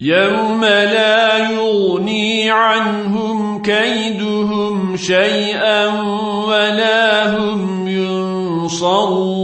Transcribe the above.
يوم لا يغني عنهم كيدهم شيئا ولا هم ينصرون